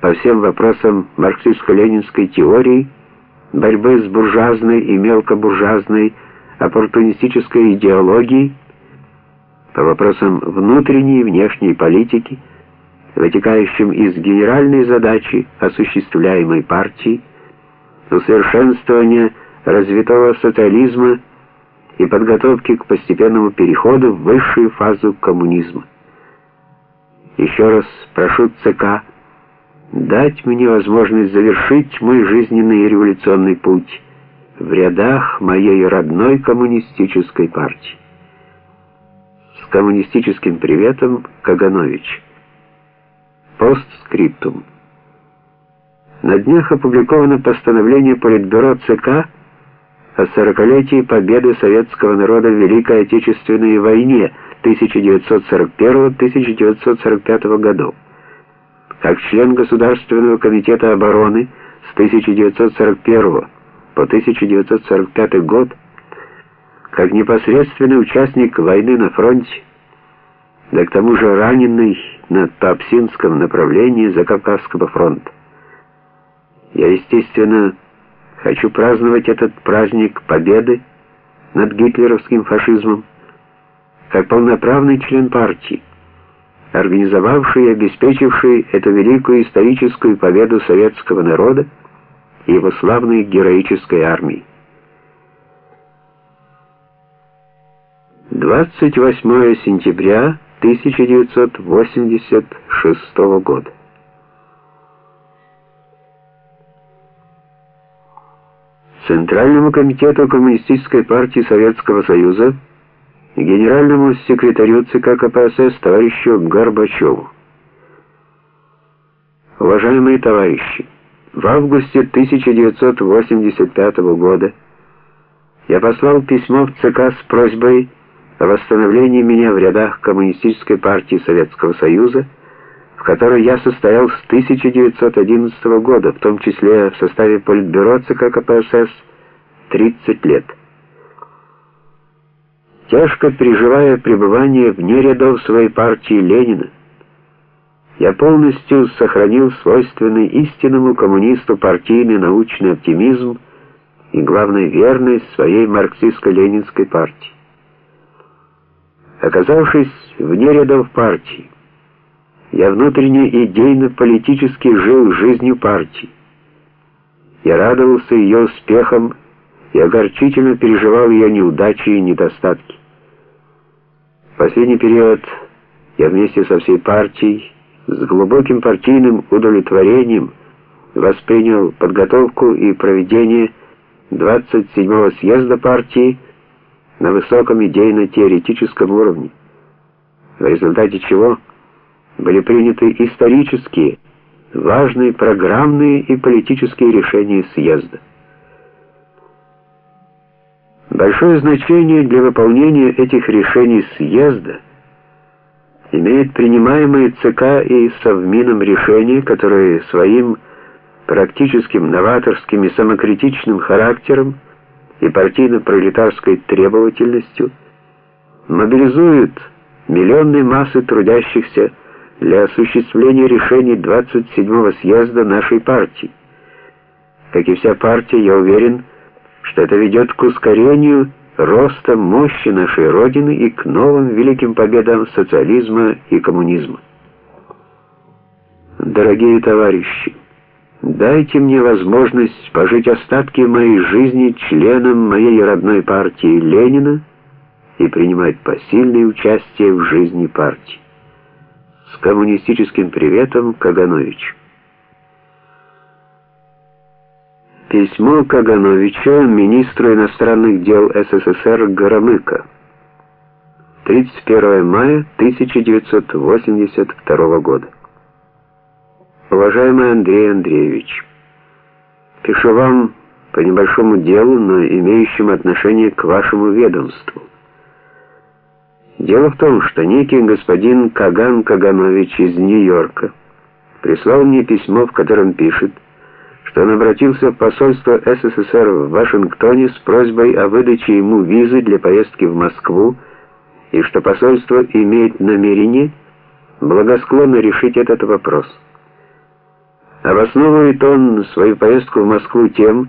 по всем вопросам марксистско-ленинской теории, борьбы с буржуазной и мелкобуржуазной оппортунистической идеологией, по вопросам внутренней и внешней политики, вытекающим из генеральной задачи, осуществляемой партией, усовершенствования развитого социализма и подготовки к постепенному переходу в высшую фазу коммунизма. Еще раз прошу ЦК дать мне возможность завершить мой жизненный и революционный путь в рядах моей родной коммунистической партии. С коммунистическим приветом, Каганович. Постскриптум. На днях опубликовано постановление Политбюро ЦК о сорокалетии победы советского народа в Великой Отечественной войне 1941-1945 годов. Как член Государственного комитета обороны с 1941 по 1945 год, как непосредственный участник войны на фронте, да к тому же раненый на Туапсинском направлении Закавказского фронта. Я, естественно, Хочу праздновать этот праздник победы над гитлеровским фашизмом как полноправный член партии, организовавший и обеспечивший эту великую историческую победу советского народа и его славной героической армии. 28 сентября 1986 года. Центральному комитету Коммунистической партии Советского Союза генеральному секретарю ЦК КПСС товарищу Горбачеву. Уважаемые товарищи, в августе 1985 года я послал письмо в ЦК с просьбой о восстановлении меня в рядах Коммунистической партии Советского Союза, в которой я состоял с 1911 года, в том числе в составе Политбюро ЦК КПСС 30 лет. Тяжко переживая пребывание вне рядов своей партии Ленина, я полностью сохранил свойственный истинному коммунисту партийный научный оптимизм и, главное, верность своей марксистско-ленинской партии. Оказавшись вне рядов партии, я внутренне идейно-политически жил жизнью партии. Я радовался ее успехам и огорчительно переживал ее неудачи и недостатки. В последний период я вместе со всей партией с глубоким партийным удовлетворением воспринял подготовку и проведение 27-го съезда партии на высоком идейно-теоретическом уровне, в результате чего были приняты исторические, важные программные и политические решения съезда. Большое значение для выполнения этих решений съезда имеет принимаемые ЦК и Совмином решения, которые своим практическим новаторским и самокритичным характером и партийно-пролетарской требовательностью мобилизуют миллионные массы трудящихся для осуществления решений 27-го съезда нашей партии. Как и вся партия, я уверен, что это ведет к ускорению роста мощи нашей Родины и к новым великим победам социализма и коммунизма. Дорогие товарищи, дайте мне возможность пожить остатки моей жизни членом моей родной партии Ленина и принимать посильное участие в жизни партии. С коммунистическим приветом, Каганович. Письмо Кагановича министру иностранных дел СССР Горомыко. 31 мая 1982 года. Уважаемый Андрей Андреевич, пишу вам по небольшому делу, но имеющему отношение к вашему ведомству. Дело в том, что некий господин Каган Каганович из Нью-Йорка прислал мне письмо, в котором пишет, что он обратился в посольство СССР в Вашингтоне с просьбой о выдаче ему визы для поездки в Москву и что посольство имеет намерение благосклонно решить этот вопрос. Обосновывает он свою поездку в Москву тем,